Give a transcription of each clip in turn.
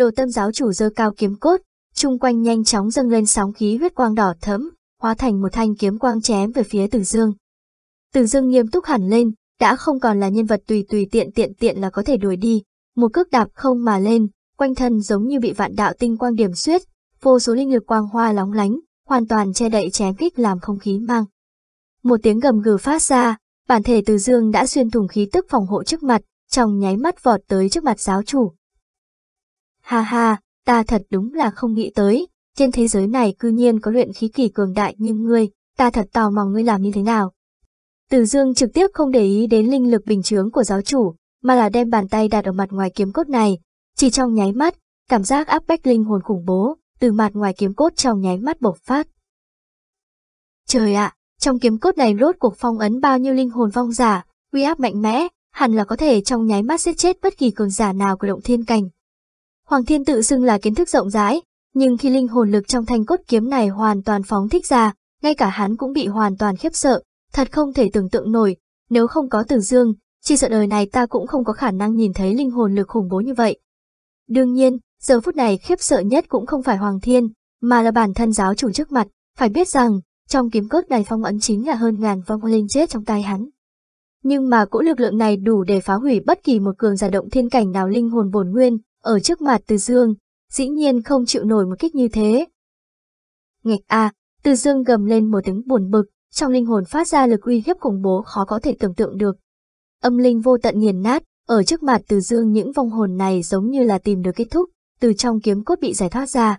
đồ tâm giáo chủ dơ cao kiếm cốt, chung quanh nhanh chóng dâng lên sóng khí huyết quang đỏ thẫm, hóa thành một thanh kiếm quang chém về phía Từ Dương. Từ Dương nghiêm túc hẳn lên, đã không còn là nhân vật tùy tùy tiện tiện tiện là có thể đuổi đi, một cước đạp không mà lên, quanh thân giống như bị vạn đạo tinh quang điểm xuyết, vô số linh lực quang hoa lóng lánh, hoàn toàn che đậy chém kích làm không khí mang. Một tiếng gầm gừ phát ra, bản thể Từ Dương đã xuyên thủng khí tức phòng hộ trước mặt, trong nháy mắt vọt tới trước mặt giáo chủ. Ha ha, ta thật đúng là không nghĩ tới, trên thế giới này cư nhiên có luyện khí kỳ cường đại như ngươi, ta thật tò mò ngươi làm như thế nào. Từ Dương trực tiếp không để ý đến linh lực bình chướng của giáo chủ, mà là đem bàn tay đặt ở mặt ngoài kiếm cốt này. Chỉ trong nháy mắt, cảm giác áp bách linh hồn khủng bố, từ mặt ngoài kiếm cốt trong nháy mắt bộc phát. Trời ạ, trong kiếm cốt này rốt cuộc phong ấn bao nhiêu linh hồn vong giả, uy áp mạnh mẽ, hẳn là có thể trong nháy mắt giết chết bất kỳ cường giả nào của động thiên cảnh. Hoàng Thiên tự xưng là kiến thức rộng rãi, nhưng khi linh hồn lực trong thanh cốt kiếm này hoàn toàn phóng thích ra, ngay cả hắn cũng bị hoàn toàn khiếp sợ, thật không thể tưởng tượng nổi, nếu không có Tử Dương, chỉ sợ đời này ta cũng không có khả năng nhìn thấy linh hồn lực khủng bố như vậy. Đương nhiên, giờ phút này khiếp sợ nhất cũng không phải Hoàng Thiên, mà là bản thân giáo chủ trước mặt, phải biết rằng, trong kiếm cốt này phong ấn chính là hơn ngàn vong linh chết trong tay hắn. Nhưng mà cỗ lực lượng này đủ để phá hủy bất kỳ một cường giả động thiên cảnh nào linh hồn bổn nguyên, ở trước mặt Từ Dương, dĩ nhiên không chịu nổi một kích như thế. Nghịch a, Từ Dương gầm lên một tiếng buồn bực, trong linh hồn phát ra lực uy hiếp khủng bố khó có thể tưởng tượng được. Âm linh vô tận nghiền nát, ở trước mặt Từ Dương những vong hồn này giống như là tìm được kết thúc, từ trong kiếm cốt bị giải thoát ra.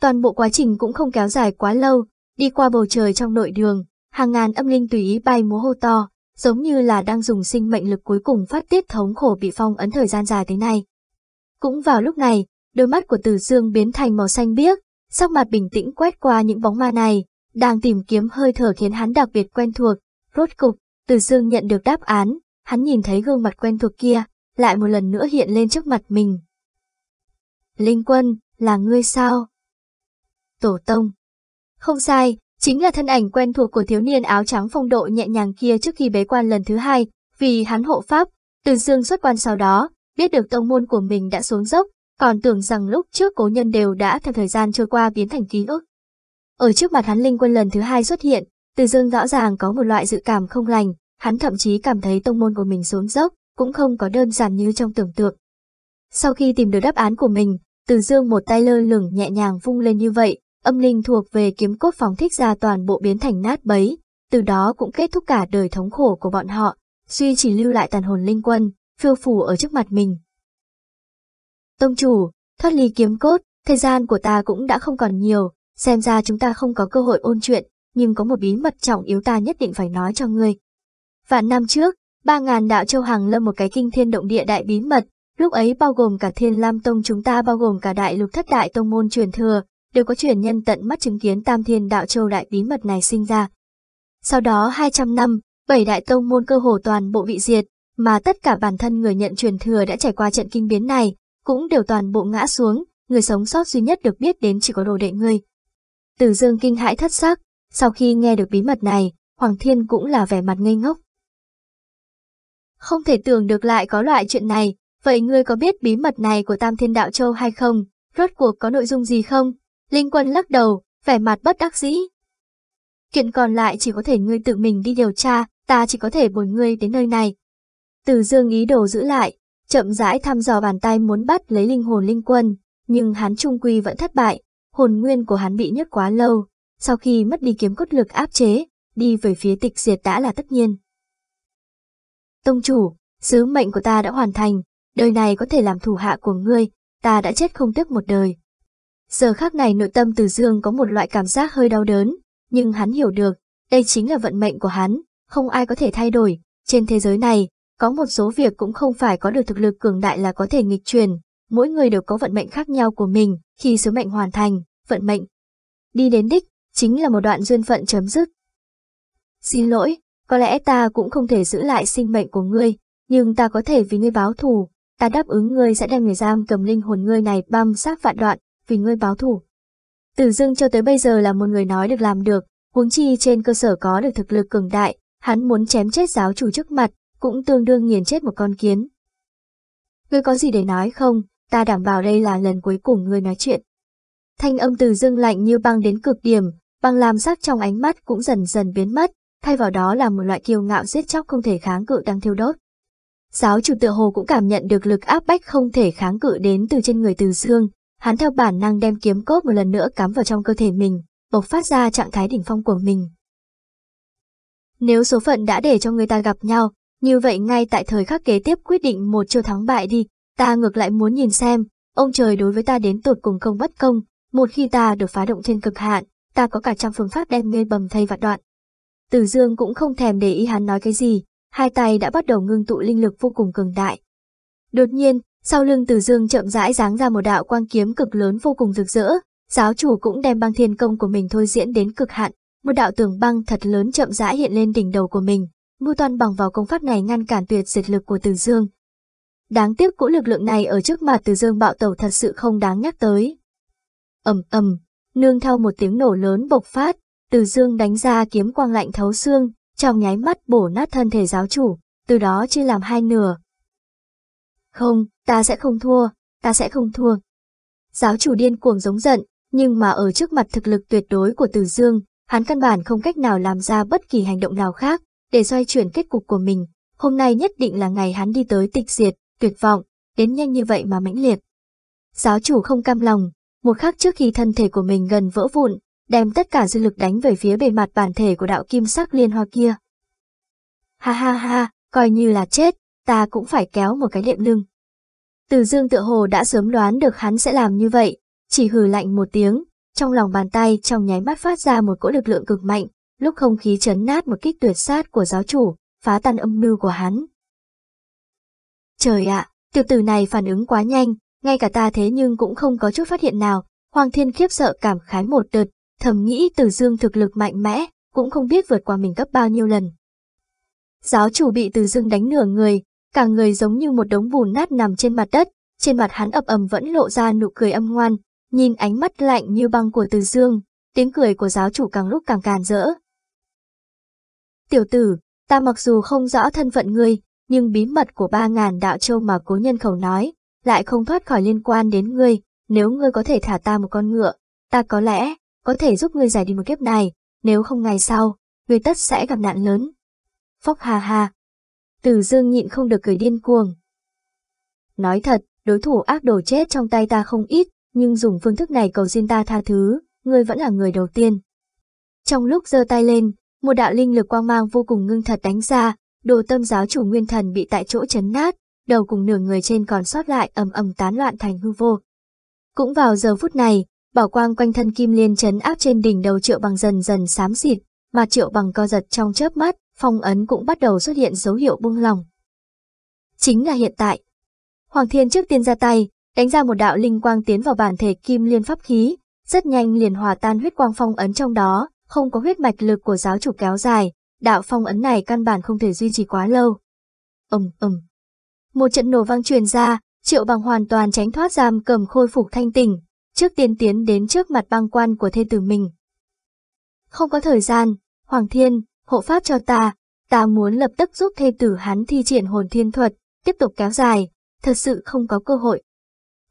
Toàn bộ quá trình cũng không kéo dài quá lâu, đi qua bầu trời trong nội đường, hàng ngàn âm linh tùy ý bay múa hô to, giống như là đang dùng sinh mệnh lực cuối cùng phát tiết thống khổ bị phong ấn thời gian dài thế này. Cũng vào lúc này, đôi mắt của Từ Dương biến thành màu xanh biếc, sắc mặt bình tĩnh quét qua những bóng ma này, đang tìm kiếm hơi thở khiến hắn đặc biệt quen thuộc. Rốt cục, Từ Dương nhận được đáp án, hắn nhìn thấy gương mặt quen thuộc kia, lại một lần nữa hiện lên trước mặt mình. Linh Quân, là ngươi sao? Tổ Tông. Không sai, chính là thân ảnh quen thuộc của thiếu niên áo trắng phong độ nhẹ nhàng kia trước khi bế quan lần thứ hai, vì hắn hộ pháp, Từ Dương xuất quan sau đó, biết được tông môn của mình đã xuống dốc, còn tưởng rằng lúc trước cố nhân đều đã theo thời gian trôi qua biến thành ký ức. Ở trước mặt hắn linh quân lần thứ hai xuất hiện, Từ Dương rõ ràng có một loại dự cảm không lành, hắn thậm chí cảm thấy tông môn của mình xuống dốc, cũng không có đơn giản như trong tưởng tượng. Sau khi tìm được đáp án của mình, Từ Dương một tay lơ lửng nhẹ nhàng vung lên như vậy, âm linh thuộc về kiếm cốt phóng thích ra toàn bộ biến thành nát bấy, từ đó cũng kết thúc cả đời thống khổ của bọn họ, duy chỉ lưu lại tàn hồn linh quân, phiêu phủ ở trước mặt mình. Tông chủ, thoát ly kiếm cốt, thời gian của ta cũng đã không còn nhiều, xem ra chúng ta không có cơ hội ôn chuyện, nhưng có một bí mật trọng yếu ta nhất định phải nói cho ngươi. Vạn năm trước, ba ngàn đạo châu hàng lâm một cái kinh thiên động địa đại bí mật, lúc ấy bao gồm cả thiên lam tông chúng ta bao gồm cả đại lục thất đại tông môn truyền thừa, đều có truyền nhân tận mắt chứng kiến tam thiên đạo châu đại bí mật này sinh ra. Sau đó 200 năm, bảy đại tông môn cơ hồ toàn bộ bị diệt, mà tất cả bản thân người nhận truyền thừa đã trải qua trận kinh biến này, cũng đều toàn bộ ngã xuống, người sống sót duy nhất được biết đến chỉ có đồ đệ ngươi. Tử Dương kinh hãi thất sắc, sau khi nghe được bí mật này, Hoàng Thiên cũng là vẻ mặt ngây ngốc. Không thể tưởng được lại có loại chuyện này, vậy ngươi có biết bí mật này của Tam Thiên Đạo Châu hay không? Rốt cuộc có nội dung gì không? Linh Quân lắc đầu, vẻ mặt bất đắc dĩ. Chuyện còn lại chỉ có thể ngươi tự mình đi điều tra, ta chỉ có thể bồi ngươi đến nơi này. Từ dương ý đồ giữ lại, chậm rãi thăm dò bàn tay muốn bắt lấy linh hồn linh quân, nhưng hắn trung quy vẫn thất bại, hồn nguyên của hắn bị nhốt quá lâu, sau khi mất đi kiếm cốt lực áp chế, đi về phía tịch diệt đã là tất nhiên. Tông chủ, sứ mệnh của ta đã hoàn thành, đời này có thể làm thủ hạ của ngươi, ta đã chết không tiếc một đời. Giờ khác này nội tâm từ dương có một loại cảm giác hơi đau đớn, nhưng hắn hiểu được, đây chính là vận mệnh của hắn, không ai có thể thay đổi, trên thế giới này, có một số việc cũng không phải có được thực lực cường đại là có thể nghịch truyền, mỗi người đều có vận mệnh khác nhau của mình, khi sứ mệnh hoàn thành, vận mệnh đi đến đích, chính là một đoạn duyên phận chấm dứt. Xin lỗi, có lẽ ta cũng không thể giữ lại sinh mệnh của ngươi, nhưng ta có thể vì ngươi báo thù, ta đáp ứng ngươi sẽ đem người giam cầm linh hồn ngươi này băm sát vạn đoạn, vì ngươi báo thù. Tử Dương cho tới bây giờ là một người nói được làm được, huống chi trên cơ sở có được thực lực cường đại, hắn muốn chém chết giáo chủ trước mặt, cũng tương đương nghiền chết một con kiến. Ngươi có gì để nói không? ta đảm bảo đây là lần cuối cùng ngươi nói chuyện. Thanh âm từ dương lạnh như băng đến cực điểm, băng làm sắc trong ánh mắt cũng dần dần biến mất, thay vào đó là một loại kiêu ngạo giết chóc không thể kháng cự đang thiêu đốt. Giáo chủ tựa hồ cũng cảm nhận được lực áp bách không thể kháng cự đến từ trên người từ dương, hắn theo bản năng đem kiếm cốt một lần nữa cắm vào trong cơ thể mình, bộc phát ra trạng thái đỉnh phong của mình. Nếu số phận đã để cho người ta gặp nhau, như vậy ngay tại thời khắc kế tiếp quyết định một chiêu thắng bại đi, ta ngược lại muốn nhìn xem, ông trời đối với ta đến tột cùng công bất công, một khi ta được phá động trên cực hạn, ta có cả trăm phương pháp đem ngươi bầm thay vạn đoạn. Tử Dương cũng không thèm để ý hắn nói cái gì, hai tay đã bắt đầu ngưng tụ linh lực vô cùng cường đại. Đột nhiên, sau lưng Tử Dương chậm rãi giáng ra một đạo quang kiếm cực lớn vô cùng rực rỡ, giáo chủ cũng đem băng thiên công của mình thôi diễn đến cực hạn, một đạo tường băng thật lớn chậm rãi hiện lên đỉnh đầu của mình, mưu toan bằng vào công pháp này ngăn cản tuyệt diệt lực của Từ Dương. Đáng tiếc cỗ lực lượng này ở trước mặt Từ Dương bạo tẩu thật sự không đáng nhắc tới. ầm ầm, nương theo một tiếng nổ lớn bộc phát, Từ Dương đánh ra kiếm quang lạnh thấu xương, trong nháy mắt bổ nát thân thể giáo chủ, từ đó chia làm hai nửa. Không, ta sẽ không thua, ta sẽ không thua. Giáo chủ điên cuồng giống giận, nhưng mà ở trước mặt thực lực tuyệt đối của Từ Dương, hắn căn bản không cách nào làm ra bất kỳ hành động nào khác, để xoay chuyển kết cục của mình. Hôm nay nhất định là ngày hắn đi tới tịch diệt, tuyệt vọng, đến nhanh như vậy mà mãnh liệt. Giáo chủ không cam lòng, một khắc trước khi thân thể của mình gần vỡ vụn, đem tất cả dư lực đánh về phía bề mặt bản thể của đạo kim sắc liên hoa kia. Ha ha ha, coi như là chết, ta cũng phải kéo một cái đệm lưng. Từ dương tựa hồ đã sớm đoán được hắn sẽ làm như vậy, chỉ hừ lạnh một tiếng, trong lòng bàn tay trong nháy mắt phát ra một cỗ lực lượng cực mạnh, lúc không khí chấn nát một kích tuyệt sát của giáo chủ, phá tan âm mưu của hắn. Trời ạ, tiểu tử này phản ứng quá nhanh, ngay cả ta thế nhưng cũng không có chút phát hiện nào, Hoàng Thiên khiếp sợ cảm khái một đợt, thầm nghĩ Từ Dương thực lực mạnh mẽ, cũng không biết vượt qua mình gấp bao nhiêu lần. Giáo chủ bị Từ Dương đánh nửa người, cả người giống như một đống bùn nát nằm trên mặt đất, trên mặt hắn ập ầm vẫn lộ ra nụ cười âm ngoan, nhìn ánh mắt lạnh như băng của Từ Dương, tiếng cười của giáo chủ càng lúc càng càn rỡ. Tiểu tử, ta mặc dù không rõ thân phận ngươi, nhưng bí mật của ba ngàn đạo châu mà cố nhân khẩu nói, lại không thoát khỏi liên quan đến ngươi, nếu ngươi có thể thả ta một con ngựa, ta có lẽ, có thể giúp ngươi giải đi một kiếp này, nếu không ngày sau, ngươi tất sẽ gặp nạn lớn. Phóc hà hà. Từ dương nhịn không được cười điên cuồng. Nói thật, đối thủ ác đồ chết trong tay ta không ít, nhưng dùng phương thức này cầu xin ta tha thứ, ngươi vẫn là người đầu tiên. Trong lúc giơ tay lên, một đạo linh lực quang mang vô cùng ngưng thật đánh ra, đồ tâm giáo chủ nguyên thần bị tại chỗ chấn nát, đầu cùng nửa người trên còn sót lại ầm ầm tán loạn thành hư vô. Cũng vào giờ phút này, bảo quang quanh thân kim liên chấn áp trên đỉnh đầu triệu bằng dần dần xám xịt, mà triệu bằng co giật trong chớp mắt, phong ấn cũng bắt đầu xuất hiện dấu hiệu buông lòng. Chính là hiện tại. Hoàng Thiên trước tiên ra tay, đánh ra một đạo linh quang tiến vào bản thể kim liên pháp khí, rất nhanh liền hòa tan huyết quang phong ấn trong đó, không có huyết mạch lực của giáo chủ kéo dài, đạo phong ấn này căn bản không thể duy trì quá lâu. Ầm ầm. Một trận nổ vang truyền ra, Triệu Bằng hoàn toàn tránh thoát giam cầm khôi phục thanh tỉnh, trước tiên tiến đến trước mặt băng quan của thê tử mình. Không có thời gian, Hoàng Thiên, hộ pháp cho ta, ta muốn lập tức giúp thê tử hắn thi triển hồn thiên thuật, tiếp tục kéo dài, thật sự không có cơ hội.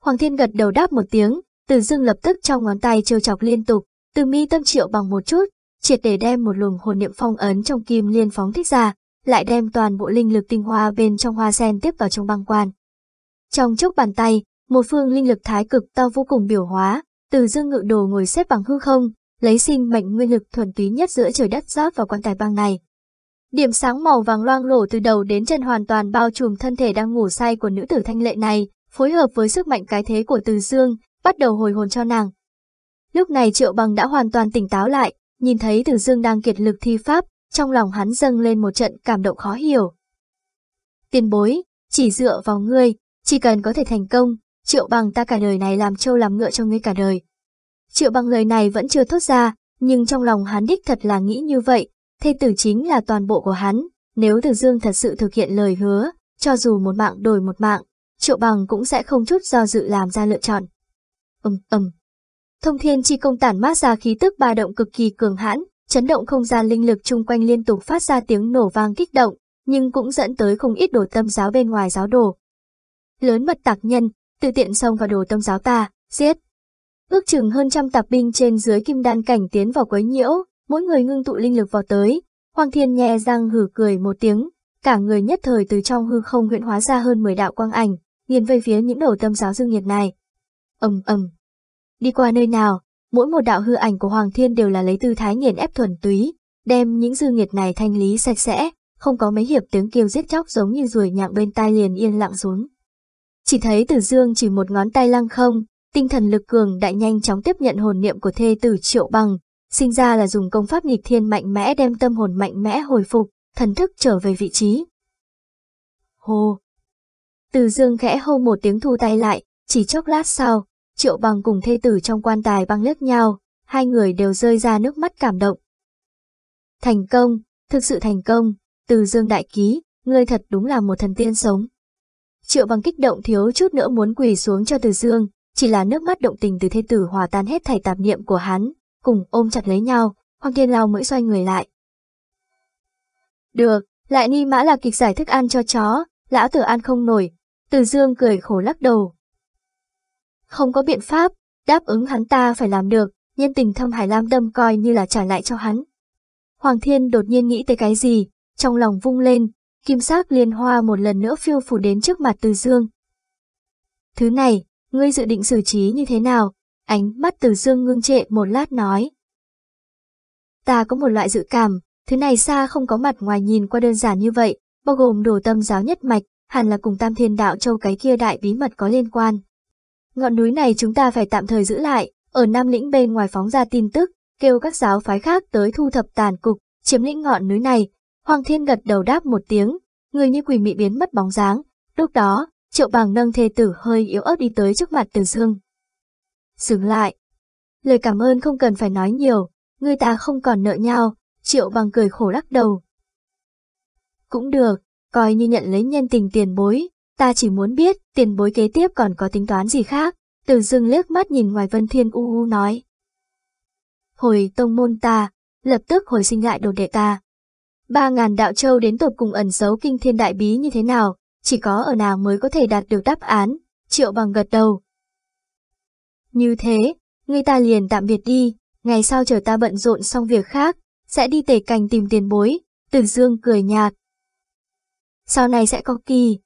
Hoàng Thiên gật đầu đáp một tiếng, Từ Dương lập tức trong ngón tay trêu chọc liên tục, từ mi tâm triệu bằng một chút, triệt để đem một luồng hồn niệm phong ấn trong kim liên phóng thích ra, lại đem toàn bộ linh lực tinh hoa bên trong hoa sen tiếp vào trong băng quan. Trong chốc bàn tay, một phương linh lực thái cực to vô cùng biểu hóa, từ dương ngự đồ ngồi xếp bằng hư không, lấy sinh mệnh nguyên lực thuần túy nhất giữa trời đất giáp vào quan tài băng này. Điểm sáng màu vàng loang lổ từ đầu đến chân hoàn toàn bao trùm thân thể đang ngủ say của nữ tử thanh lệ này, phối hợp với sức mạnh cái thế của từ dương, bắt đầu hồi hồn cho nàng. Lúc này Triệu Bằng đã hoàn toàn tỉnh táo lại, nhìn thấy Từ Dương đang kiệt lực thi pháp, trong lòng hắn dâng lên một trận cảm động khó hiểu. Tiền bối, chỉ dựa vào ngươi, chỉ cần có thể thành công, Triệu Bằng ta cả đời này làm trâu làm ngựa cho ngươi cả đời. Triệu Bằng lời này vẫn chưa thốt ra, nhưng trong lòng hắn đích thật là nghĩ như vậy, thê tử chính là toàn bộ của hắn, nếu Từ Dương thật sự thực hiện lời hứa, cho dù một mạng đổi một mạng, Triệu Bằng cũng sẽ không chút do dự làm ra lựa chọn. Ừm, um, ừm. Thông thiên chi công tản mát ra khí tức ba động cực kỳ cường hãn, chấn động không gian linh lực chung quanh liên tục phát ra tiếng nổ vang kích động, nhưng cũng dẫn tới không ít đồ tâm giáo bên ngoài giáo đồ. Lớn mật tạc nhân, tự tiện xông vào đồ tâm giáo ta, giết. Ước chừng hơn trăm tạp binh trên dưới kim đan cảnh tiến vào quấy nhiễu, mỗi người ngưng tụ linh lực vào tới. Hoàng Thiên nhẹ răng hử cười một tiếng, cả người nhất thời từ trong hư không huyện hóa ra hơn 10 đạo quang ảnh, nghiền về phía những đồ tâm giáo dương nhiệt này. ầm ầm, đi qua nơi nào, mỗi một đạo hư ảnh của Hoàng Thiên đều là lấy tư thái nghiền ép thuần túy, đem những dư nghiệt này thanh lý sạch sẽ, không có mấy hiệp tiếng kêu giết chóc giống như ruồi nhạc bên tai liền yên lặng xuống. Chỉ thấy Tử Dương chỉ một ngón tay lăng không, tinh thần lực cường đại nhanh chóng tiếp nhận hồn niệm của thê tử Triệu Bằng, sinh ra là dùng công pháp nghịch thiên mạnh mẽ đem tâm hồn mạnh mẽ hồi phục, thần thức trở về vị trí. hô Từ dương khẽ hô một tiếng thu tay lại, chỉ chốc lát sau, triệu bằng cùng thê tử trong quan tài băng lướt nhau, hai người đều rơi ra nước mắt cảm động. Thành công, thực sự thành công, từ dương đại ký, ngươi thật đúng là một thần tiên sống. Triệu bằng kích động thiếu chút nữa muốn quỳ xuống cho từ dương, chỉ là nước mắt động tình từ thê tử hòa tan hết thảy tạp niệm của hắn, cùng ôm chặt lấy nhau, Hoàng Thiên Lao mới xoay người lại. Được, lại ni mã là kịch giải thức ăn cho chó, lão tử ăn không nổi. Từ dương cười khổ lắc đầu. Không có biện pháp, đáp ứng hắn ta phải làm được, nhân tình thâm hải lam đâm coi như là trả lại cho hắn. Hoàng thiên đột nhiên nghĩ tới cái gì, trong lòng vung lên, kim sắc liên hoa một lần nữa phiêu phủ đến trước mặt từ dương. Thứ này, ngươi dự định xử trí như thế nào? Ánh mắt từ dương ngưng trệ một lát nói. Ta có một loại dự cảm, Thứ này xa không có mặt ngoài nhìn qua đơn giản như vậy, bao gồm đồ tâm giáo nhất mạch, hẳn là cùng tam thiên đạo châu cái kia đại bí mật có liên quan. Ngọn núi này chúng ta phải tạm thời giữ lại, ở Nam lĩnh bên ngoài phóng ra tin tức, kêu các giáo phái khác tới thu thập tàn cục, chiếm lĩnh ngọn núi này. Hoàng Thiên gật đầu đáp một tiếng, người như quỷ mị biến mất bóng dáng. Lúc đó, triệu bằng nâng thê tử hơi yếu ớt đi tới trước mặt Từ Dương. Dừng lại. Lời cảm ơn không cần phải nói nhiều, người ta không còn nợ nhau, Triệu bằng cười khổ lắc đầu. Cũng được, coi như nhận lấy nhân tình tiền bối, ta chỉ muốn biết tiền bối kế tiếp còn có tính toán gì khác. Từ dưng liếc mắt nhìn ngoài vân thiên u u nói. Hồi tông môn ta, lập tức hồi sinh lại đồ đệ ta. Ba ngàn đạo châu đến tột cùng ẩn giấu kinh thiên đại bí như thế nào, chỉ có ở nào mới có thể đạt được đáp án, triệu bằng gật đầu. Như thế, người ta liền tạm biệt đi, ngày sau chờ ta bận rộn xong việc khác, sẽ đi tể cành tìm tiền bối, Từ Dương cười nhạt. Sau này sẽ có kỳ.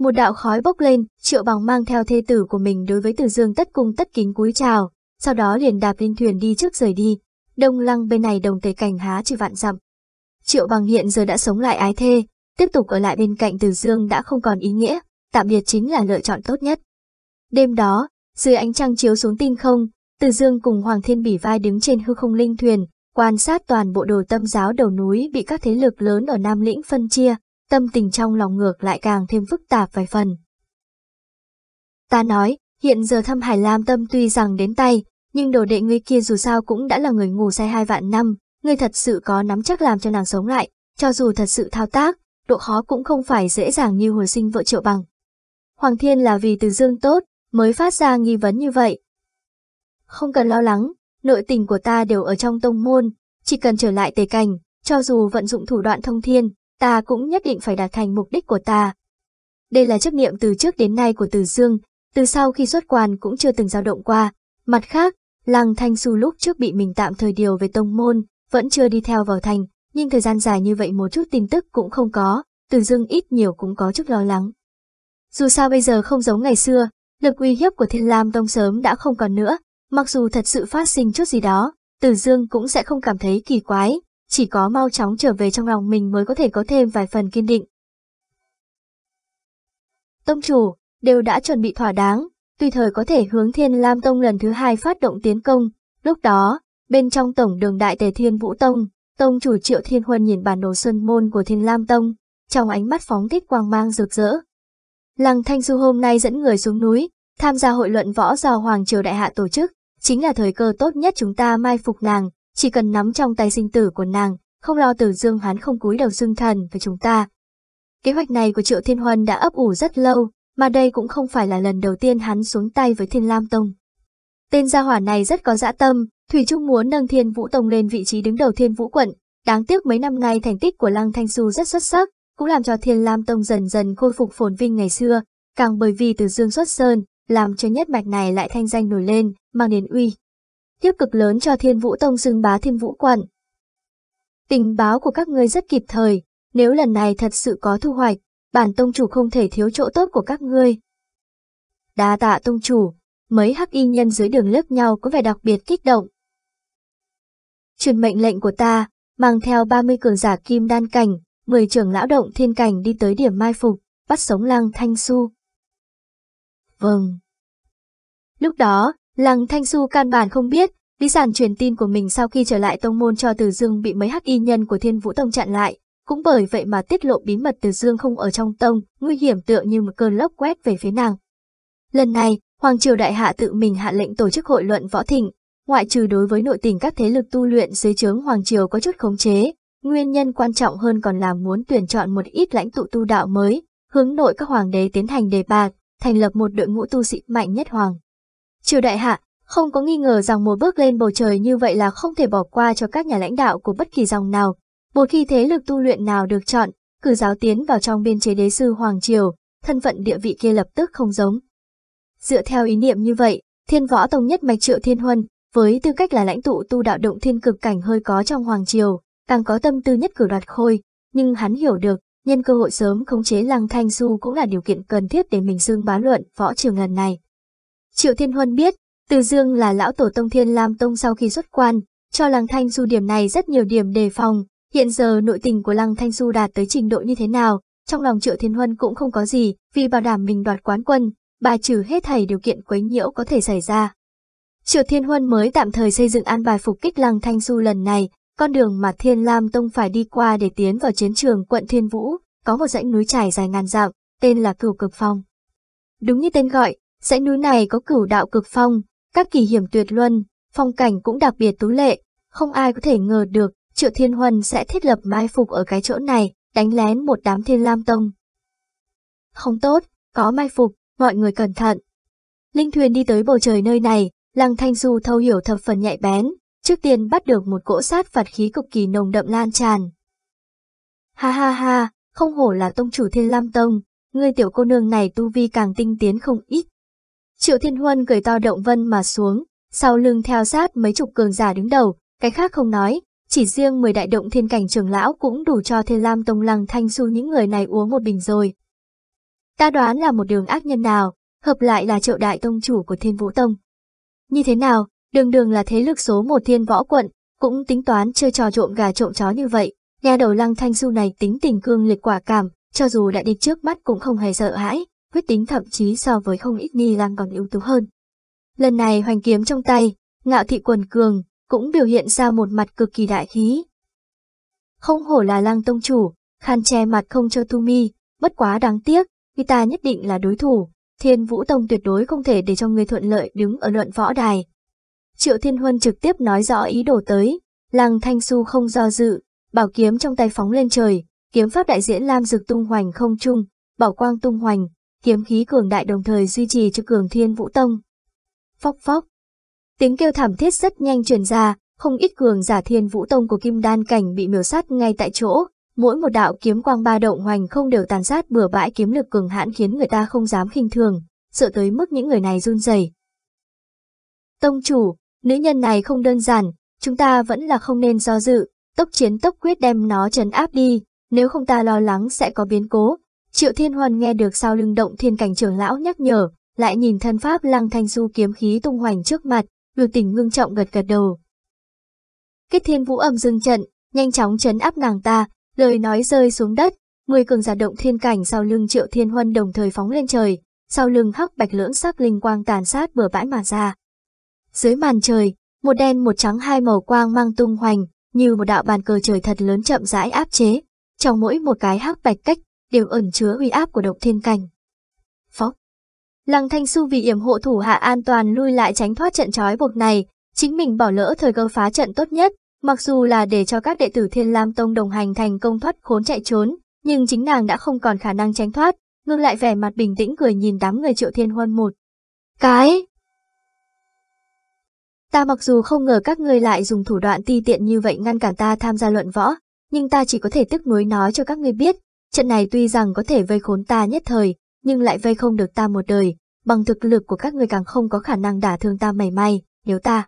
Một đạo khói bốc lên, Triệu Bằng mang theo thê tử của mình đối với từ Dương tất cung tất kính cúi chào, sau đó liền đạp lên thuyền đi trước rời đi. Đông lăng bên này đồng tề cảnh há chỉ vạn dặm. Triệu Bằng hiện giờ đã sống lại ái thê, tiếp tục ở lại bên cạnh từ Dương đã không còn ý nghĩa, tạm biệt chính là lựa chọn tốt nhất. Đêm đó, dưới ánh trăng chiếu xuống tinh không, từ Dương cùng Hoàng Thiên Bỉ vai đứng trên hư không linh thuyền, quan sát toàn bộ đồ tâm giáo đầu núi bị các thế lực lớn ở Nam Lĩnh phân chia, tâm tình trong lòng ngược lại càng thêm phức tạp vài phần. Ta nói, hiện giờ thâm hải lam tâm tuy rằng đến tay, nhưng đồ đệ ngươi kia dù sao cũng đã là người ngủ say hai vạn năm, ngươi thật sự có nắm chắc làm cho nàng sống lại, cho dù thật sự thao tác, độ khó cũng không phải dễ dàng như hồi sinh vợ triệu bằng. Hoàng Thiên là vì từ dương tốt, mới phát ra nghi vấn như vậy. Không cần lo lắng, nội tình của ta đều ở trong tông môn, chỉ cần trở lại tề cảnh, cho dù vận dụng thủ đoạn thông thiên, ta cũng nhất định phải đạt thành mục đích của ta. Đây là chấp niệm từ trước đến nay của Từ Dương, từ sau khi xuất quan cũng chưa từng dao động qua. Mặt khác, Lăng Thanh Xu lúc trước bị mình tạm thời điều về tông môn, vẫn chưa đi theo vào thành, nhưng thời gian dài như vậy một chút tin tức cũng không có, Từ Dương ít nhiều cũng có chút lo lắng. Dù sao bây giờ không giống ngày xưa, lực uy hiếp của Thiên Lam Tông sớm đã không còn nữa, Mặc dù thật sự phát sinh chút gì đó, Từ Dương cũng sẽ không cảm thấy kỳ quái, chỉ có mau chóng trở về trong lòng mình mới có thể có thêm vài phần kiên định. Tông chủ, đều đã chuẩn bị thỏa đáng, tùy thời có thể hướng Thiên Lam Tông lần thứ hai phát động tiến công. Lúc đó, bên trong tổng đường đại tề Thiên Vũ Tông, Tông chủ Triệu Thiên Huân nhìn bản đồ sơn môn của Thiên Lam Tông, trong ánh mắt phóng thích quang mang rực rỡ. Lăng Thanh Du hôm nay dẫn người xuống núi, tham gia hội luận võ do Hoàng Triều Đại Hạ tổ chức, chính là thời cơ tốt nhất chúng ta mai phục nàng, chỉ cần nắm trong tay sinh tử của nàng, không lo tử dương hắn không cúi đầu xưng thần với chúng ta. Kế hoạch này của Triệu Thiên Huân đã ấp ủ rất lâu, mà đây cũng không phải là lần đầu tiên hắn xuống tay với Thiên Lam Tông. Tên gia hỏa này rất có dã tâm, Thủy Trung muốn nâng Thiên Vũ Tông lên vị trí đứng đầu Thiên Vũ quận, đáng tiếc mấy năm nay thành tích của Lăng Thanh Xu rất xuất sắc, cũng làm cho Thiên Lam Tông dần dần khôi phục phồn vinh ngày xưa, càng bởi vì từ dương xuất sơn, làm cho nhất mạch này lại thanh danh nổi lên, mang đến uy. Tiếp cực lớn cho thiên vũ tông xưng bá thiên vũ quận. Tình báo của các ngươi rất kịp thời, nếu lần này thật sự có thu hoạch, bản tông chủ không thể thiếu chỗ tốt của các ngươi. Đa tạ tông chủ, mấy hắc y nhân dưới đường lớp nhau có vẻ đặc biệt kích động. Truyền mệnh lệnh của ta, mang theo 30 cường giả kim đan cảnh, 10 trưởng lão động thiên cảnh đi tới điểm mai phục, bắt sống lăng thanh su. Vâng. Lúc đó, lăng thanh Xu căn bản không biết, lý sản truyền tin của mình sau khi trở lại tông môn cho Từ Dương bị mấy hắc y nhân của Thiên Vũ Tông chặn lại, cũng bởi vậy mà tiết lộ bí mật Từ Dương không ở trong tông, nguy hiểm tựa như một cơn lốc quét về phía nàng. Lần này, Hoàng Triều Đại Hạ tự mình hạ lệnh tổ chức hội luận võ thịnh, ngoại trừ đối với nội tình các thế lực tu luyện dưới trướng Hoàng Triều có chút khống chế, nguyên nhân quan trọng hơn còn là muốn tuyển chọn một ít lãnh tụ tu đạo mới, hướng nội các hoàng đế tiến hành đề bạt, thành lập một đội ngũ tu sĩ mạnh nhất hoàng. Triều Đại Hạ, không có nghi ngờ rằng một bước lên bầu trời như vậy là không thể bỏ qua cho các nhà lãnh đạo của bất kỳ dòng nào. Một khi thế lực tu luyện nào được chọn, cử giáo tiến vào trong biên chế đế sư Hoàng Triều, thân phận địa vị kia lập tức không giống. Dựa theo ý niệm như vậy, thiên võ tông nhất mạch triệu thiên huân, với tư cách là lãnh tụ tu đạo động thiên cực cảnh hơi có trong Hoàng Triều, càng có tâm tư nhất cử đoạt khôi, nhưng hắn hiểu được, nhân cơ hội sớm khống chế Lăng Thanh su cũng là điều kiện cần thiết để mình xương bá luận võ trường lần này. Triệu Thiên Huân biết, Từ Dương là lão tổ tông Thiên Lam Tông sau khi xuất quan, cho Lăng Thanh Du điểm này rất nhiều điểm đề phòng, hiện giờ nội tình của Lăng Thanh Du đạt tới trình độ như thế nào, trong lòng Triệu Thiên Huân cũng không có gì, vì bảo đảm mình đoạt quán quân, bài trừ hết thảy điều kiện quấy nhiễu có thể xảy ra. Triệu Thiên Huân mới tạm thời xây dựng an bài phục kích Lăng Thanh Du lần này, con đường mà Thiên Lam Tông phải đi qua để tiến vào chiến trường quận Thiên Vũ, có một dãy núi trải dài ngàn dặm, tên là Cửu Cực Phong. Đúng như tên gọi, dãy núi này có cửu đạo cực phong, các kỳ hiểm tuyệt luân, phong cảnh cũng đặc biệt tú lệ, không ai có thể ngờ được Triệu Thiên Huân sẽ thiết lập mai phục ở cái chỗ này, đánh lén một đám Thiên Lam Tông. Không tốt, có mai phục, mọi người cẩn thận. Linh thuyền đi tới bầu trời nơi này, Lăng Thanh Du thâu hiểu thập phần nhạy bén, trước tiên bắt được một cỗ sát phạt khí cực kỳ nồng đậm lan tràn. Ha ha ha, không hổ là tông chủ Thiên Lam Tông, người tiểu cô nương này tu vi càng tinh tiến không ít. Triệu Thiên Huân cười to động vân mà xuống, sau lưng theo sát mấy chục cường giả đứng đầu, cái khác không nói, chỉ riêng 10 đại động thiên cảnh trưởng lão cũng đủ cho Thiên Lam Tông Lăng Thanh Du những người này uống một bình rồi. Ta đoán là một đường ác nhân nào, hợp lại là triệu đại tông chủ của Thiên Vũ Tông. Như thế nào, đường đường là thế lực số một thiên võ quận, cũng tính toán chơi trò trộm gà trộm chó như vậy. Nhà đầu lăng thanh Du này tính tình cương liệt quả cảm, cho dù đại địch trước mắt cũng không hề sợ hãi, quyết tính thậm chí so với không ít nghi lang còn ưu tú hơn. Lần này hoành kiếm trong tay, ngạo thị quần cường, cũng biểu hiện ra một mặt cực kỳ đại khí. Không hổ là lang tông chủ, khăn che mặt không cho tu mi, bất quá đáng tiếc, vì ta nhất định là đối thủ, thiên vũ tông tuyệt đối không thể để cho người thuận lợi đứng ở luận võ đài. Triệu Thiên Huân trực tiếp nói rõ ý đồ tới, lăng thanh su không do dự, bảo kiếm trong tay phóng lên trời, kiếm pháp đại diễn lam dực tung hoành không trung, bảo quang tung hoành, kiếm khí cường đại đồng thời duy trì cho cường thiên vũ tông. Phóc phóc. Tiếng kêu thảm thiết rất nhanh truyền ra, không ít cường giả thiên vũ tông của kim đan cảnh bị miểu sát ngay tại chỗ, mỗi một đạo kiếm quang ba động hoành không đều tàn sát bừa bãi kiếm lực cường hãn khiến người ta không dám khinh thường, sợ tới mức những người này run rẩy. Tông chủ, nữ nhân này không đơn giản, chúng ta vẫn là không nên do dự, tốc chiến tốc quyết đem nó trấn áp đi, nếu không ta lo lắng sẽ có biến cố. Triệu Thiên Huân nghe được sau lưng động thiên cảnh trưởng lão nhắc nhở, lại nhìn thân pháp lăng thanh du kiếm khí tung hoành trước mặt, biểu tình ngưng trọng gật gật đầu. Kết thiên vũ âm dừng trận, nhanh chóng chấn áp nàng ta, lời nói rơi xuống đất, mười cường giả động thiên cảnh sau lưng Triệu Thiên Huân đồng thời phóng lên trời, sau lưng hắc bạch lưỡng sắc linh quang tàn sát bừa bãi mà ra. Dưới màn trời, một đen một trắng hai màu quang mang tung hoành, như một đạo bàn cờ trời thật lớn chậm rãi áp chế, trong mỗi một cái hắc bạch cách đều ẩn chứa uy áp của động thiên cảnh. Phóc. Lăng Thanh Xu vì yểm hộ thủ hạ an toàn lui lại tránh thoát trận trói buộc này, chính mình bỏ lỡ thời cơ phá trận tốt nhất, mặc dù là để cho các đệ tử Thiên Lam Tông đồng hành thành công thoát khốn chạy trốn, nhưng chính nàng đã không còn khả năng tránh thoát, ngưng lại vẻ mặt bình tĩnh cười nhìn đám người Triệu Thiên Huân một. Cái! Ta mặc dù không ngờ các ngươi lại dùng thủ đoạn ti tiện như vậy ngăn cản ta tham gia luận võ, nhưng ta chỉ có thể tức nuối nói cho các ngươi biết, trận này tuy rằng có thể vây khốn ta nhất thời, nhưng lại vây không được ta một đời, bằng thực lực của các người càng không có khả năng đả thương ta mảy may, nếu ta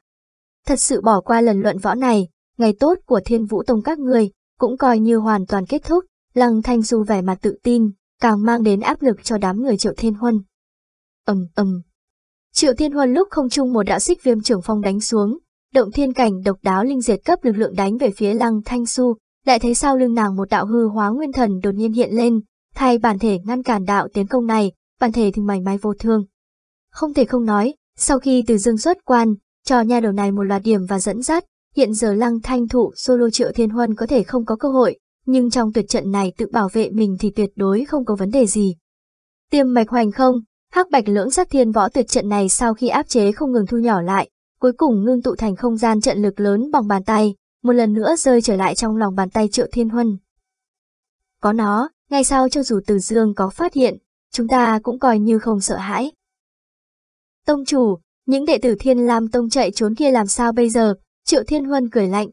thật sự bỏ qua lần luận võ này, ngày tốt của thiên vũ tông các người, cũng coi như hoàn toàn kết thúc, lăng thanh du vẻ mặt tự tin, càng mang đến áp lực cho đám người triệu thiên huân. ầm um, ầm. Um. Triệu thiên huân lúc không chung một đạo xích viêm trưởng phong đánh xuống, động thiên cảnh độc đáo linh diệt cấp lực lượng đánh về phía lăng thanh su, lại thấy sau lưng nàng một đạo hư hóa nguyên thần đột nhiên hiện lên, thay bản thể ngăn cản đạo tiến công này, bản thể thì mảnh mai vô thương. Không thể không nói, sau khi từ dương xuất quan, cho nha đầu này một loạt điểm và dẫn dắt, hiện giờ lăng thanh thụ solo triệu thiên huân có thể không có cơ hội, nhưng trong tuyệt trận này tự bảo vệ mình thì tuyệt đối không có vấn đề gì. Tiêm mạch hoành không, hắc bạch lưỡng sắc thiên võ tuyệt trận này sau khi áp chế không ngừng thu nhỏ lại, cuối cùng ngưng tụ thành không gian trận lực lớn bằng bàn tay, một lần nữa rơi trở lại trong lòng bàn tay triệu thiên huân. Có nó, ngay sau cho dù từ dương có phát hiện, chúng ta cũng coi như không sợ hãi. Tông chủ, những đệ tử thiên lam tông chạy trốn kia làm sao bây giờ, triệu thiên huân cười lạnh.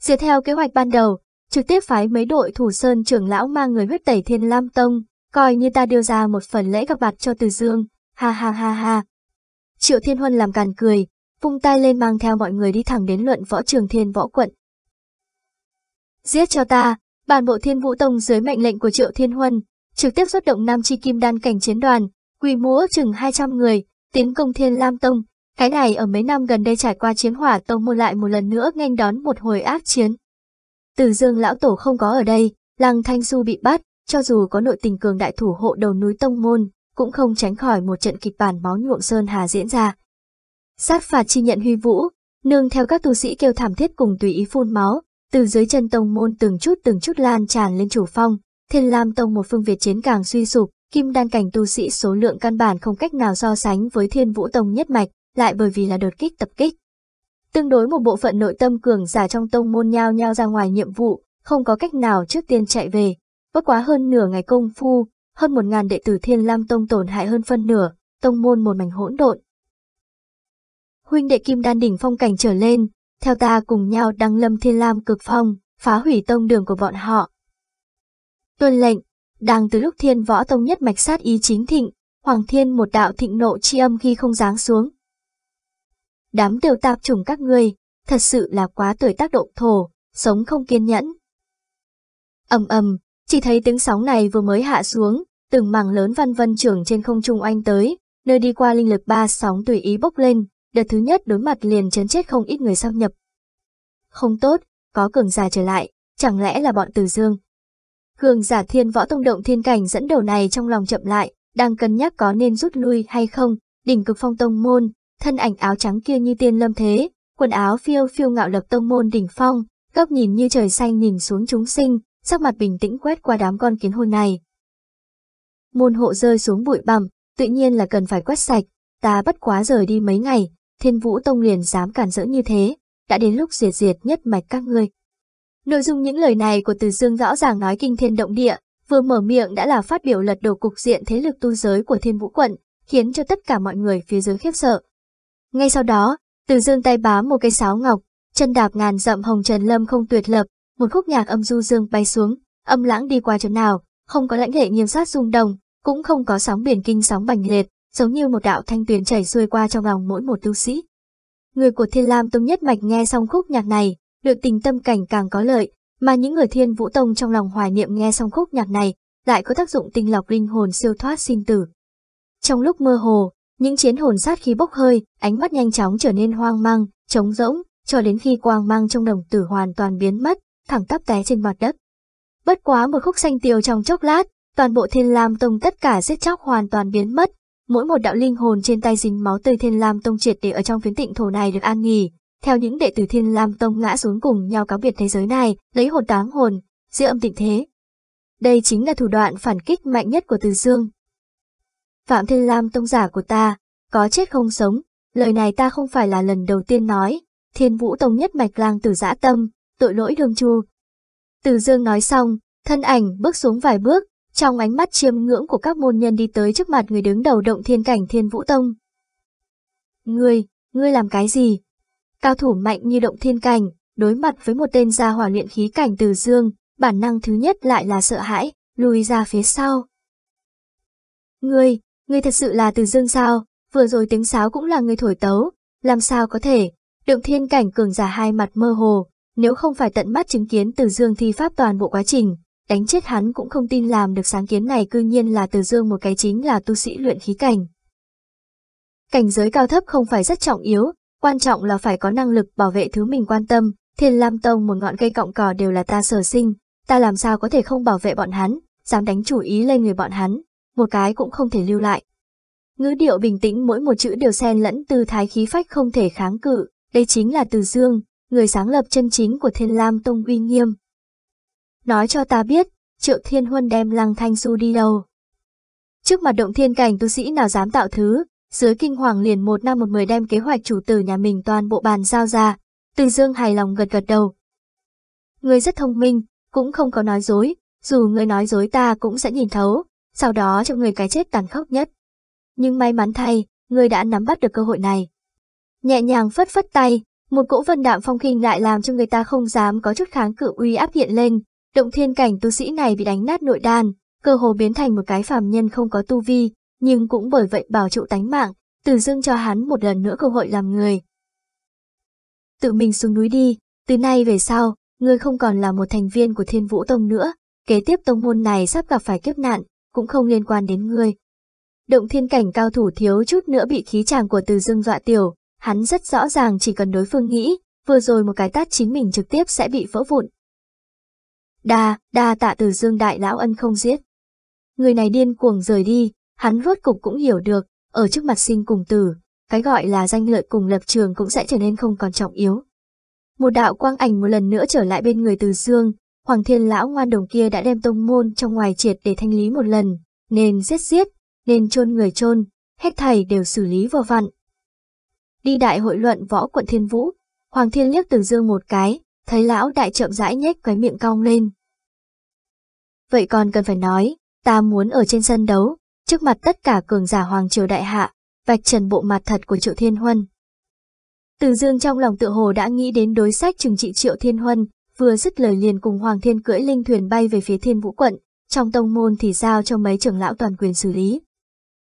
Dựa theo kế hoạch ban đầu, trực tiếp phái mấy đội thủ sơn trưởng lão mang người huyết tẩy thiên lam tông, coi như ta đưa ra một phần lễ gặp mặt cho từ dương, ha ha ha ha. Triệu thiên huân làm càn cười, vung tay lên mang theo mọi người đi thẳng đến luận võ trường thiên võ quận. Giết cho ta, bản bộ thiên vũ tông dưới mệnh lệnh của Triệu Thiên Huân, trực tiếp xuất động Nam Chi Kim Đan cảnh chiến đoàn, quy mô chừng 200 người, tiến công Thiên Lam Tông. Cái này ở mấy năm gần đây trải qua chiến hỏa tông môn lại một lần nữa nghênh đón một hồi ác chiến. Từ dương lão tổ không có ở đây, lăng thanh du bị bắt, cho dù có nội tình cường đại thủ hộ đầu núi tông môn, cũng không tránh khỏi một trận kịch bản máu nhuộm sơn hà diễn ra. Sát phạt chi nhận huy vũ, nương theo các tu sĩ kêu thảm thiết cùng tùy ý phun máu, từ dưới chân tông môn từng chút từng chút lan tràn lên chủ phong, thiên lam tông một phương Việt chiến càng suy sụp, kim đan cảnh tu sĩ số lượng căn bản không cách nào so sánh với thiên vũ tông nhất mạch, lại bởi vì là đột kích tập kích. Tương đối một bộ phận nội tâm cường giả trong tông môn nhao nhao ra ngoài nhiệm vụ, không có cách nào trước tiên chạy về. Bất quá hơn nửa ngày công phu, hơn một ngàn đệ tử thiên lam tông tổn hại hơn phân nửa, tông môn một mảnh hỗn độn. Huynh đệ kim đan đỉnh phong cảnh trở lên, theo ta cùng nhau đăng lâm thiên lam cực phong, phá hủy tông đường của bọn họ. Tuân lệnh, đang từ lúc thiên võ tông nhất mạch sát ý chính thịnh, hoàng thiên một đạo thịnh nộ chi âm khi không giáng xuống. Đám đều tạp trùng các ngươi, thật sự là quá tuổi tác độ thổ, sống không kiên nhẫn. ầm ầm, chỉ thấy tiếng sóng này vừa mới hạ xuống, từng mảng lớn văn vân trưởng trên không trung oanh tới, nơi đi qua linh lực ba sóng tùy ý bốc lên, đợt thứ nhất đối mặt liền chấn chết không ít người xâm nhập. Không tốt, có cường giả trở lại, chẳng lẽ là bọn Từ Dương. Cường giả thiên võ tông động thiên cảnh dẫn đầu này trong lòng chậm lại, đang cân nhắc có nên rút lui hay không, đỉnh cực phong tông môn, thân ảnh áo trắng kia như tiên lâm thế, quần áo phiêu phiêu ngạo lập tông môn đỉnh phong, góc nhìn như trời xanh nhìn xuống chúng sinh, sắc mặt bình tĩnh quét qua đám con kiến hôn này. Môn hộ rơi xuống bụi bặm, tự nhiên là cần phải quét sạch, ta bất quá rời đi mấy ngày, thiên vũ tông liền dám cản rỡ như thế, đã đến lúc diệt diệt nhất mạch các ngươi. Nội dung những lời này của Từ Dương rõ ràng nói kinh thiên động địa, vừa mở miệng đã là phát biểu lật đổ cục diện thế lực tu giới của thiên vũ quận, khiến cho tất cả mọi người phía dưới khiếp sợ. Ngay sau đó, Từ Dương tay bám một cây sáo ngọc, chân đạp ngàn dặm hồng trần lâm không tuyệt lập, một khúc nhạc âm du dương bay xuống, âm lãng đi qua chỗ nào, không có lãnh lệ nghiêm sát rung đồng, cũng không có sóng biển kinh sóng bành liệt, giống như một đạo thanh tuyền chảy xuôi qua trong lòng mỗi một tu sĩ. Người của Thiên Lam Tông nhất mạch nghe xong khúc nhạc này, được tình tâm cảnh càng có lợi, mà những người Thiên Vũ Tông trong lòng hoài niệm nghe xong khúc nhạc này, lại có tác dụng tinh lọc linh hồn siêu thoát sinh tử. Trong lúc mơ hồ, những chiến hồn sát khí bốc hơi, ánh mắt nhanh chóng trở nên hoang mang, trống rỗng, cho đến khi quang mang trong đồng tử hoàn toàn biến mất, thẳng tắp té trên mặt đất. Bất quá một khúc xanh tiêu trong chốc lát, toàn bộ Thiên Lam Tông tất cả giết chóc hoàn toàn biến mất, Mỗi một đạo linh hồn trên tay dính máu tươi Thiên Lam Tông triệt để ở trong phiến tịnh thổ này được an nghỉ, theo những đệ tử Thiên Lam Tông ngã xuống cùng nhau cáo biệt thế giới này, lấy hồn táng hồn, giữa âm tịnh thế. Đây chính là thủ đoạn phản kích mạnh nhất của Từ Dương. Phạm Thiên Lam Tông giả của ta, có chết không sống, lời này ta không phải là lần đầu tiên nói, Thiên Vũ Tông nhất mạch lang tử dã tâm, tội lỗi đường chu. Từ Dương nói xong, thân ảnh bước xuống vài bước, trong ánh mắt chiêm ngưỡng của các môn nhân đi tới trước mặt người đứng đầu động thiên cảnh thiên vũ tông. Ngươi, ngươi làm cái gì? Cao thủ mạnh như động thiên cảnh, đối mặt với một tên gia hỏa luyện khí cảnh từ dương, bản năng thứ nhất lại là sợ hãi, lùi ra phía sau. Ngươi, ngươi thật sự là Từ Dương sao? Vừa rồi tiếng sáo cũng là ngươi thổi tấu, làm sao có thể? Động thiên cảnh cường giả hai mặt mơ hồ, nếu không phải tận mắt chứng kiến Từ Dương thi pháp toàn bộ quá trình, đánh chết hắn cũng không tin làm được sáng kiến này cư nhiên là Từ Dương một cái chính là tu sĩ luyện khí cảnh. Cảnh giới cao thấp không phải rất trọng yếu, quan trọng là phải có năng lực bảo vệ thứ mình quan tâm, Thiên Lam Tông một ngọn cây cọng cỏ đều là ta sở sinh, ta làm sao có thể không bảo vệ bọn hắn, dám đánh chủ ý lên người bọn hắn, một cái cũng không thể lưu lại. Ngữ điệu bình tĩnh mỗi một chữ đều xen lẫn từ thái khí phách không thể kháng cự, đây chính là Từ Dương, người sáng lập chân chính của Thiên Lam Tông uy nghiêm. Nói cho ta biết, Triệu Thiên Huân đem Lăng Thanh Du đi đâu. Trước mặt động thiên cảnh tu sĩ nào dám tạo thứ, dưới kinh hoàng liền một năm một mười đem kế hoạch chủ tử nhà mình toàn bộ bàn giao ra, Từ Dương hài lòng gật gật đầu. Người rất thông minh, cũng không có nói dối, dù người nói dối ta cũng sẽ nhìn thấu, sau đó cho người cái chết tàn khốc nhất. Nhưng may mắn thay, người đã nắm bắt được cơ hội này. Nhẹ nhàng phất phất tay, một cỗ vân đạm phong khinh lại làm cho người ta không dám có chút kháng cự uy áp hiện lên, động thiên cảnh tu sĩ này bị đánh nát nội đan, cơ hồ biến thành một cái phàm nhân không có tu vi, nhưng cũng bởi vậy bảo trụ tánh mạng, từ dưng cho hắn một lần nữa cơ hội làm người. Tự mình xuống núi đi, từ nay về sau, ngươi không còn là một thành viên của thiên vũ tông nữa, kế tiếp tông môn này sắp gặp phải kiếp nạn, cũng không liên quan đến ngươi. Động thiên cảnh cao thủ thiếu chút nữa bị khí chàng của từ dưng dọa tiểu, hắn rất rõ ràng chỉ cần đối phương nghĩ, vừa rồi một cái tát chính mình trực tiếp sẽ bị vỡ vụn. Đa, đa tạ từ dương đại lão ân không giết. Người này điên cuồng rời đi, hắn rốt cục cũng hiểu được, ở trước mặt sinh cùng tử, cái gọi là danh lợi cùng lập trường cũng sẽ trở nên không còn trọng yếu. Một đạo quang ảnh một lần nữa trở lại bên người từ dương, Hoàng Thiên Lão ngoan đồng kia đã đem tông môn trong ngoài triệt để thanh lý một lần, nên giết giết, nên chôn người chôn, hết thầy đều xử lý vừa vặn. Đi đại hội luận võ quận Thiên Vũ, Hoàng Thiên liếc từ dương một cái, thấy lão đại chậm rãi nhếch cái miệng cong lên. Vậy còn cần phải nói, ta muốn ở trên sân đấu, trước mặt tất cả cường giả Hoàng Triều Đại Hạ, vạch trần bộ mặt thật của Triệu Thiên Huân. Từ dương trong lòng tự hồ đã nghĩ đến đối sách trừng trị Triệu Thiên Huân, vừa dứt lời liền cùng Hoàng Thiên cưỡi linh thuyền bay về phía Thiên Vũ quận, trong tông môn thì giao cho mấy trưởng lão toàn quyền xử lý.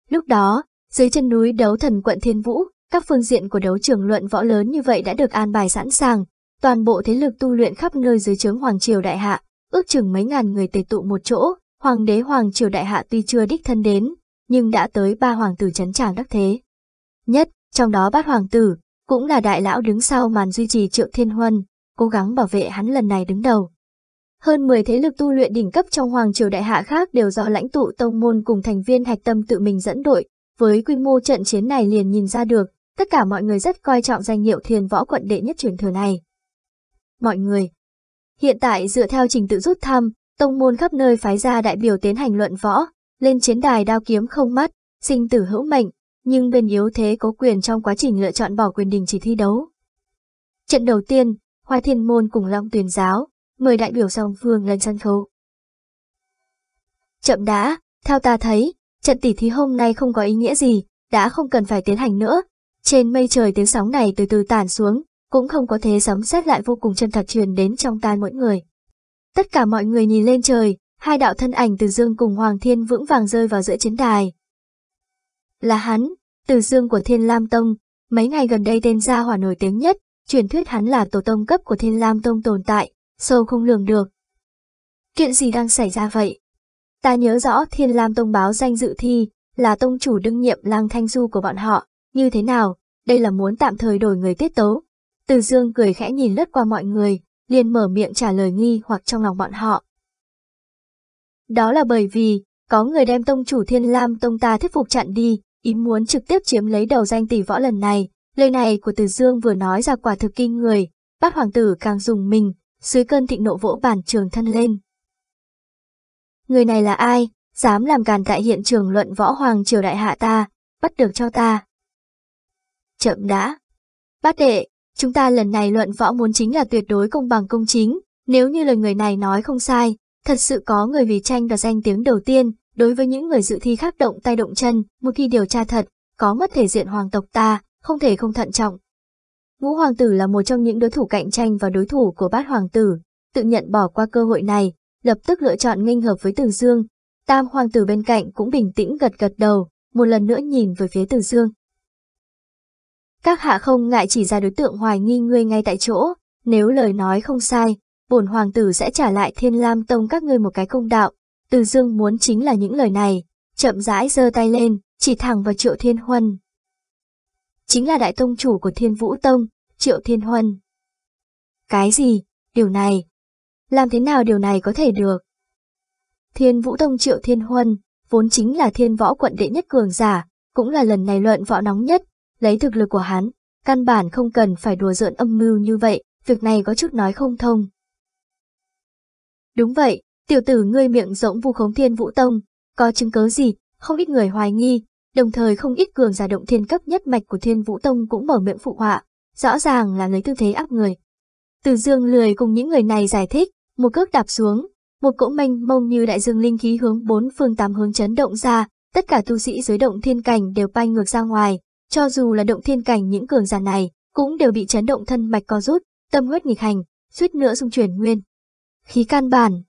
Lúc đó, dưới chân núi đấu thần quận Thiên Vũ, các phương diện của đấu trường luận võ lớn như vậy đã được an bài sẵn sàng, toàn bộ thế lực tu luyện khắp nơi dưới trướng Hoàng Triều Đại Hạ, ước chừng mấy ngàn người tề tụ một chỗ, Hoàng đế Hoàng Triều Đại Hạ tuy chưa đích thân đến, nhưng đã tới ba hoàng tử chấn tràng đắc thế. Nhất, trong đó bát hoàng tử, cũng là đại lão đứng sau màn duy trì triệu thiên huân, cố gắng bảo vệ hắn lần này đứng đầu. Hơn 10 thế lực tu luyện đỉnh cấp trong Hoàng Triều Đại Hạ khác đều do lãnh tụ tông môn cùng thành viên hạch tâm tự mình dẫn đội, với quy mô trận chiến này liền nhìn ra được, tất cả mọi người rất coi trọng danh hiệu thiền võ quận đệ nhất truyền thừa này. Mọi người Hiện tại dựa theo trình tự rút thăm, tông môn khắp nơi phái ra đại biểu tiến hành luận võ, lên chiến đài đao kiếm không mắt, sinh tử hữu mệnh, nhưng bên yếu thế có quyền trong quá trình lựa chọn bỏ quyền đình chỉ thi đấu. Trận đầu tiên, Hoa Thiên Môn cùng Long Tuyền Giáo, mời đại biểu song phương lên sân khấu. Chậm đã, theo ta thấy, trận tỷ thí hôm nay không có ý nghĩa gì, đã không cần phải tiến hành nữa. Trên mây trời tiếng sóng này từ từ tản xuống, cũng không có thế sấm xét lại vô cùng chân thật truyền đến trong tai mỗi người. Tất cả mọi người nhìn lên trời, hai đạo thân ảnh từ dương cùng Hoàng Thiên vững vàng rơi vào giữa chiến đài. Là hắn, từ dương của Thiên Lam Tông, mấy ngày gần đây tên gia hỏa nổi tiếng nhất, truyền thuyết hắn là tổ tông cấp của Thiên Lam Tông tồn tại, sâu không lường được. Chuyện gì đang xảy ra vậy? Ta nhớ rõ Thiên Lam Tông báo danh dự thi, là tông chủ đương nhiệm lang Thanh Du của bọn họ, như thế nào, đây là muốn tạm thời đổi người tiết tấu. Từ dương cười khẽ nhìn lướt qua mọi người, liền mở miệng trả lời nghi hoặc trong lòng bọn họ. Đó là bởi vì, có người đem tông chủ Thiên Lam Tông ta thuyết phục chặn đi, ý muốn trực tiếp chiếm lấy đầu danh tỷ võ lần này, Lời này của Từ Dương vừa nói ra quả thực kinh người, bát hoàng tử càng dùng mình, dưới cơn thịnh nộ vỗ bản trường thân lên. Người này là ai, dám làm càn tại hiện trường luận võ hoàng triều đại hạ ta, bắt được cho ta. Chậm đã. Bát đệ, chúng ta lần này luận võ muốn chính là tuyệt đối công bằng công chính, nếu như lời người này nói không sai, thật sự có người vì tranh đoạt danh tiếng đầu tiên, đối với những người dự thi khác động tay động chân, một khi điều tra thật, có mất thể diện hoàng tộc ta, không thể không thận trọng. Ngũ hoàng tử là một trong những đối thủ cạnh tranh và đối thủ của bát hoàng tử, tự nhận bỏ qua cơ hội này, lập tức lựa chọn nghênh hợp với Từ Dương. Tam hoàng tử bên cạnh cũng bình tĩnh gật gật đầu, một lần nữa nhìn về phía Từ Dương. Các hạ không ngại chỉ ra đối tượng hoài nghi ngươi ngay tại chỗ, nếu lời nói không sai, bổn hoàng tử sẽ trả lại Thiên Lam Tông các ngươi một cái công đạo. Từ Dương muốn chính là những lời này, chậm rãi giơ tay lên, chỉ thẳng vào Triệu Thiên Huân. Chính là đại tông chủ của Thiên Vũ Tông, Triệu Thiên Huân. Cái gì? Điều này? Làm thế nào điều này có thể được? Thiên Vũ Tông Triệu Thiên Huân, vốn chính là thiên võ quận đệ nhất cường giả, cũng là lần này luận võ nóng nhất, lấy thực lực của hắn, căn bản không cần phải đùa giỡn âm mưu như vậy, việc này có chút nói không thông. Đúng vậy, tiểu tử ngươi miệng rỗng vu khống thiên vũ tông, có chứng cớ gì, không ít người hoài nghi, đồng thời không ít cường giả động thiên cấp nhất mạch của thiên vũ tông cũng mở miệng phụ họa, rõ ràng là lấy tư thế áp người. Từ dương lười cùng những người này giải thích, một cước đạp xuống, một cỗ mênh mông như đại dương linh khí hướng bốn phương tám hướng chấn động ra, tất cả tu sĩ dưới động thiên cảnh đều bay ngược ra ngoài, cho dù là động thiên cảnh những cường giả này, cũng đều bị chấn động thân mạch co rút, tâm huyết nghịch hành, suýt nữa dung chuyển nguyên. Khí căn bản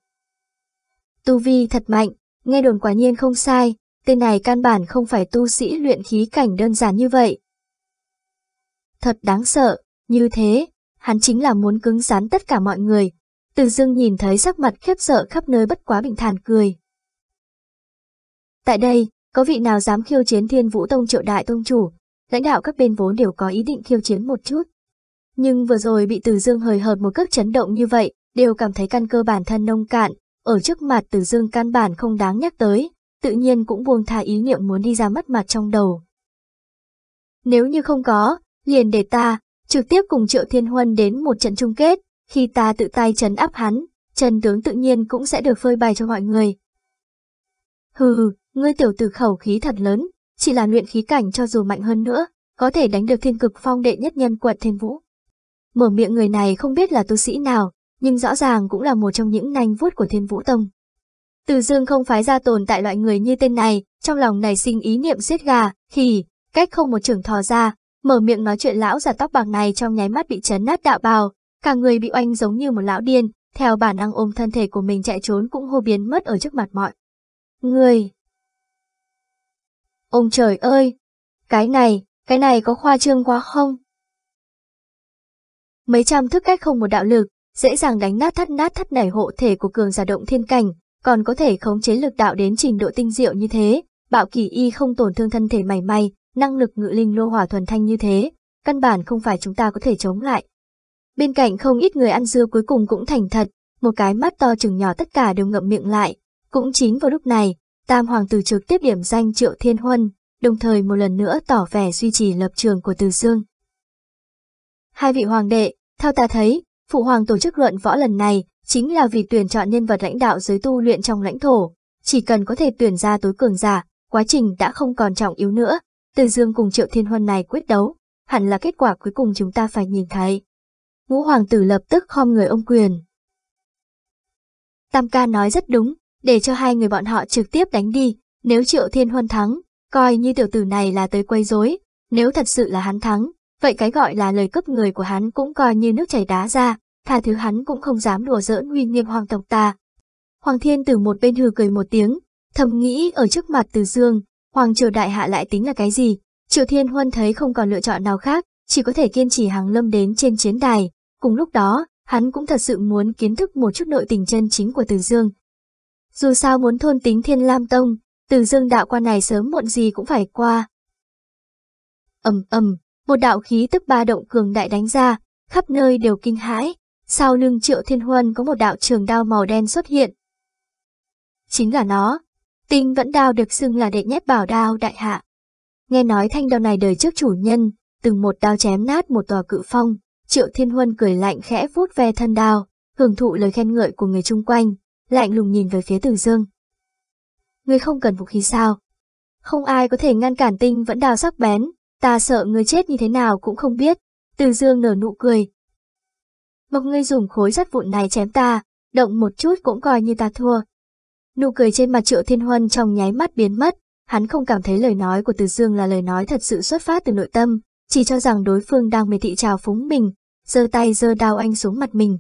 Tu vi thật mạnh, nghe đồn quả nhiên không sai, tên này căn bản không phải tu sĩ luyện khí cảnh đơn giản như vậy. Thật đáng sợ, như thế, hắn chính là muốn cứng rắn tất cả mọi người. Từ dưng nhìn thấy sắc mặt khiếp sợ khắp nơi bất quá bình thản cười. Tại đây, có vị nào dám khiêu chiến thiên vũ tông triệu đại tông chủ, lãnh đạo các bên vốn đều có ý định khiêu chiến một chút. Nhưng vừa rồi bị Từ Dương hời hợt một cước chấn động như vậy, đều cảm thấy căn cơ bản thân nông cạn, ở trước mặt Từ Dương căn bản không đáng nhắc tới, tự nhiên cũng buông tha ý niệm muốn đi ra mất mặt trong đầu. Nếu như không có, liền để ta, trực tiếp cùng Triệu Thiên Huân đến một trận chung kết, khi ta tự tay chấn áp hắn, chân tướng tự nhiên cũng sẽ được phơi bày cho mọi người. Hừ hừ, ngươi tiểu tử khẩu khí thật lớn, chỉ là luyện khí cảnh cho dù mạnh hơn nữa, có thể đánh được thiên cực phong đệ nhất nhân quận thiên vũ. Mở miệng người này không biết là tu sĩ nào, nhưng rõ ràng cũng là một trong những nanh vuốt của thiên vũ tông. Từ dương không phái ra tồn tại loại người như tên này, trong lòng này sinh ý niệm giết gà, khỉ cách không một trưởng thò ra, mở miệng nói chuyện lão già tóc bạc này trong nháy mắt bị chấn nát đạo bào, cả người bị oanh giống như một lão điên, theo bản năng ôm thân thể của mình chạy trốn cũng hô biến mất ở trước mặt mọi người. Ông trời ơi! Cái này, cái này có khoa trương quá không? Mấy trăm thức cách không một đạo lực, dễ dàng đánh nát thắt nát thắt nảy hộ thể của cường giả động thiên cảnh, còn có thể khống chế lực đạo đến trình độ tinh diệu như thế, bạo kỳ y không tổn thương thân thể mảy may, năng lực ngự linh lô hỏa thuần thanh như thế, căn bản không phải chúng ta có thể chống lại. Bên cạnh không ít người ăn dưa cuối cùng cũng thành thật, một cái mắt to chừng nhỏ tất cả đều ngậm miệng lại. Cũng chính vào lúc này, Tam Hoàng tử trực tiếp điểm danh Triệu Thiên Huân, đồng thời một lần nữa tỏ vẻ duy trì lập trường của Từ Dương. Hai vị hoàng đệ, theo ta thấy, Phụ Hoàng tổ chức luận võ lần này chính là vì tuyển chọn nhân vật lãnh đạo giới tu luyện trong lãnh thổ, chỉ cần có thể tuyển ra tối cường giả, quá trình đã không còn trọng yếu nữa. Từ Dương cùng Triệu Thiên Huân này quyết đấu, hẳn là kết quả cuối cùng chúng ta phải nhìn thấy. Ngũ Hoàng tử lập tức khom người ôm quyền. Tam ca nói rất đúng, để cho hai người bọn họ trực tiếp đánh đi, nếu Triệu Thiên Huân thắng, coi như tiểu tử này là tới quấy rối, nếu thật sự là hắn thắng, vậy cái gọi là lời cấp người của hắn cũng coi như nước chảy đá ra, tha thứ hắn cũng không dám đùa giỡn uy nghiêm hoàng tộc ta. Hoàng Thiên từ một bên hừ cười một tiếng, thầm nghĩ ở trước mặt Từ Dương, Hoàng Triều Đại Hạ lại tính là cái gì? Triệu Thiên Huân thấy không còn lựa chọn nào khác, chỉ có thể kiên trì hàng lâm đến trên chiến đài. Cùng lúc đó, hắn cũng thật sự muốn kiến thức một chút nội tình chân chính của Từ Dương. Dù sao muốn thôn tính Thiên Lam Tông, Từ Dương đạo quan này sớm muộn gì cũng phải qua. ầm ầm, một đạo khí tức ba động cường đại đánh ra, khắp nơi đều kinh hãi. Sau lưng Triệu Thiên Huân có một đạo trường đao màu đen xuất hiện. Chính là nó. Tinh vẫn đao được xưng là đệ nhất bảo đao đại hạ. Nghe nói thanh đao này đời trước chủ nhân, từng một đao chém nát một tòa cự phong, Triệu Thiên Huân cười lạnh khẽ vuốt ve thân đao, hưởng thụ lời khen ngợi của người chung quanh, lạnh lùng nhìn về phía Từ Dương. Ngươi không cần vũ khí sao? Không ai có thể ngăn cản tinh vẫn đào sắc bén, ta sợ ngươi chết như thế nào cũng không biết. Từ Dương nở nụ cười. Mộc ngươi dùng khối sắt vụn này chém ta, động một chút cũng coi như ta thua. Nụ cười trên mặt Triệu Thiên Huân trong nháy mắt biến mất, hắn không cảm thấy lời nói của Từ Dương là lời nói thật sự xuất phát từ nội tâm, chỉ cho rằng đối phương đang mê thị trào phúng mình, giơ tay giơ đao anh xuống mặt mình.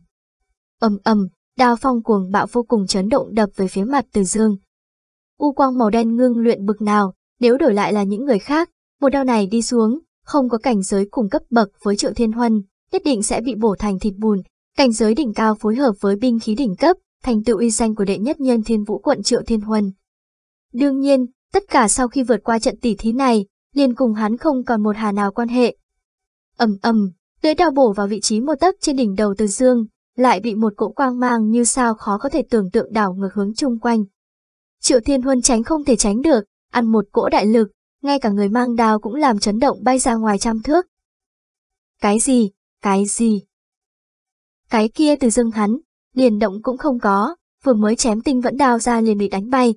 ầm ầm, đao phong cuồng bạo vô cùng chấn động đập về phía mặt Từ Dương. u quang màu đen ngưng luyện bực nào, nếu đổi lại là những người khác, một đao này đi xuống, không có cảnh giới cùng cấp bậc với Triệu Thiên Huân, nhất định sẽ bị bổ thành thịt bùn. Cảnh giới đỉnh cao phối hợp với binh khí đỉnh cấp, thành tựu uy danh của đệ nhất nhân Thiên Vũ quận Triệu Thiên Huân. Đương nhiên, tất cả sau khi vượt qua trận tỉ thí này, liền cùng hắn không còn một hà nào quan hệ. ầm ầm, lưỡi đao bổ vào vị trí một tấc trên đỉnh đầu Từ Dương, lại bị một cỗ quang mang như sao khó có thể tưởng tượng đảo ngược hướng chung quanh. Triệu Thiên Huân tránh không thể tránh được, ăn một cỗ đại lực, ngay cả người mang đao cũng làm chấn động bay ra ngoài trăm thước. Cái gì? Cái gì? Cái kia từ dương hắn, liền động cũng không có, vừa mới chém tinh vẫn đao ra liền bị đánh bay,